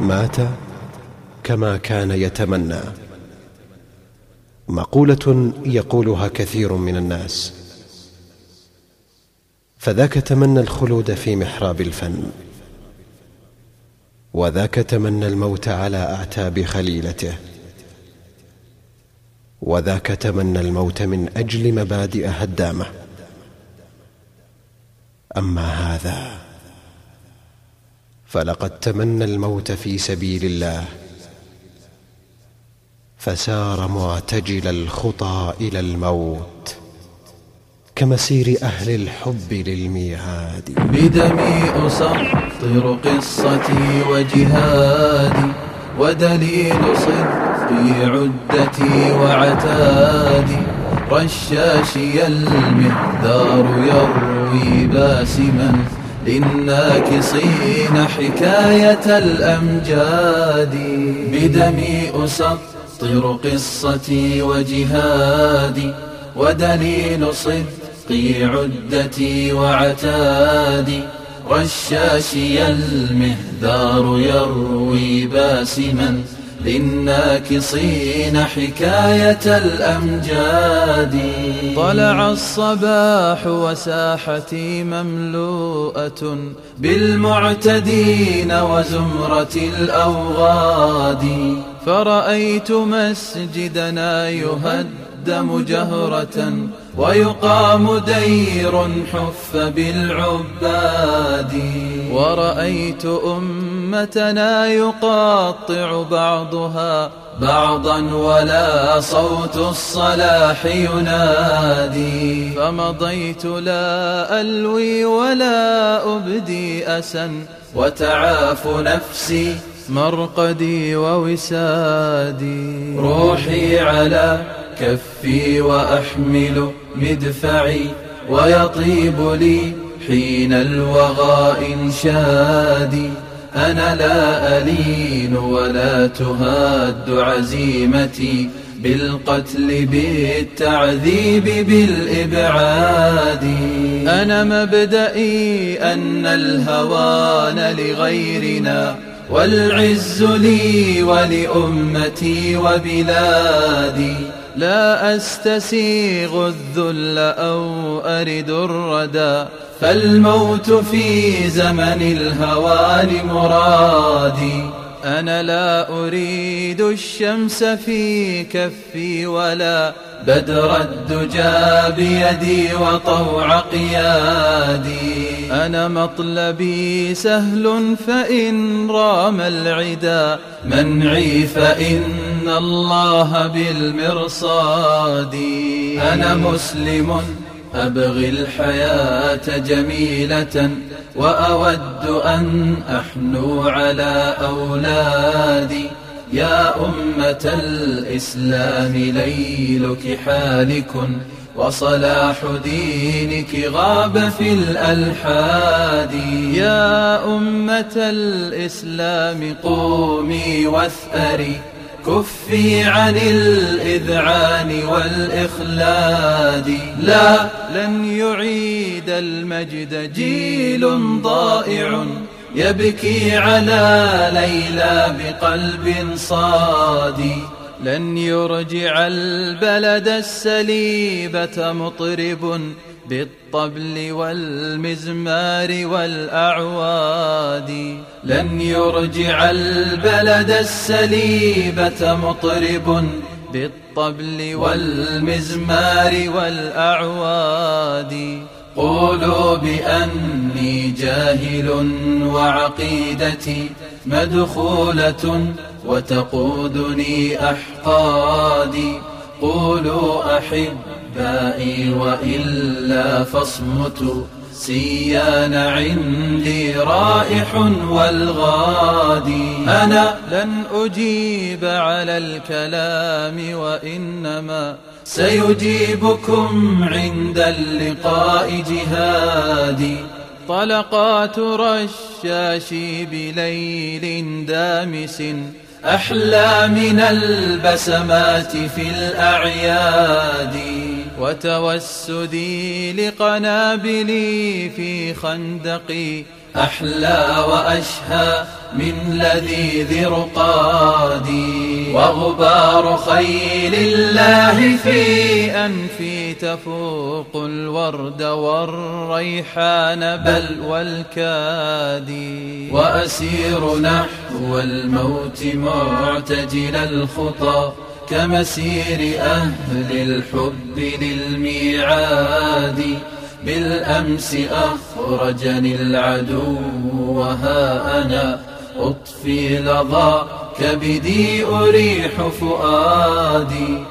مات كما كان يتمنى. مقولة يقولها كثير من الناس. فذاك تمنى الخلود في محراب الفن. وذاك تمنى الموت على أعتاب خليلته. وذاك تمنى الموت من أجل مبادئ هدامة. أما هذا فلقد تمنى الموت في سبيل الله. فسار معتجل الخطى إلى الموت كمسير أهل الحب للميعاد. بدمي أسطر قصتي وجهادي ودليل صدقي عدتي وعتادي. رشاشي المهدار يروي باسما للناكصين حكاية الأمجاد بدمي أسطر قصتي وجهادي ودليل صدقي عدتي وعتادي رشاشي المهدار يروي باسما للناكصين حكاية الأمجاد. طلع الصباح وساحتي مملوءة بالمعتدين وزمرة الأوغاد. فرأيت مسجدنا يهد يقدم جهرة ويقام دير حف بالعباد. ورأيت أمتنا يقاطع بعضها بعضا ولا صوت الصلاح ينادي فمضيت لا ألوي ولا أبدي أسا وتعاف نفسي مرقدي ووسادي روحي على كفي وأحمل مدفعي ويطيب لي حين الوغى إنشادي أنا لا ألين ولا تهاد عزيمتي بالقتل بالتعذيب بالإبعاد. أنا مبدئي أن الهوان لغيرنا والعز لي ولأمتي وبلادي. لا أستسيغ الذل أو أرد الردى. فالموت في زمن الهوان مرادي أنا لا أريد الشمس في كفي ولا بدر الدجى بيدي وطوع قيادي. أنا مطلبي سهل فإن رام العدا. منعي فإن الله بالمرصاد. أنا مسلم أبغي الحياة جميلة وأود أن أحنو على أولادي. يا أمة الإسلام ليلك حالك وصلاح دينك غاب في الألحاد. يا أمة الإسلام قومي واثأري. كفي عن الإذعان والإخلاد. لا لن يعيد المجد جيل ضائع يبكي على ليلى بقلب صادي لن يرجع البلد السليبة مطرب بالطبل والمزمار والأعواد لن يرجع البلد السليبة مطرب. بالطبل والمزمار والأعواد قولوا بأني جاهل وعقيدتي مدخولة وتقودني أحقادي. قولوا أحبائي وإلا فاصمتوا سيان عندي رائح والغادي. أنا لن أجيب على الكلام وإنما سيجيبكم عند اللقاء جهادي. طلقات رشاشي بليل دامس أحلى من البسمات في الأعياد. وتوسدي لقنابلي في خندقي. أحلى وأشهى من لذيذ رقادي وغبار خيل الله في أنفي تفوق الورد والريحان بل والكادي وأسير نحو الموت معتجل الخطى كمسير أهل الحب للميعاد. بالأمس أخرجني العدو وها أنا أطفي لظى كبدي أريح فؤادي.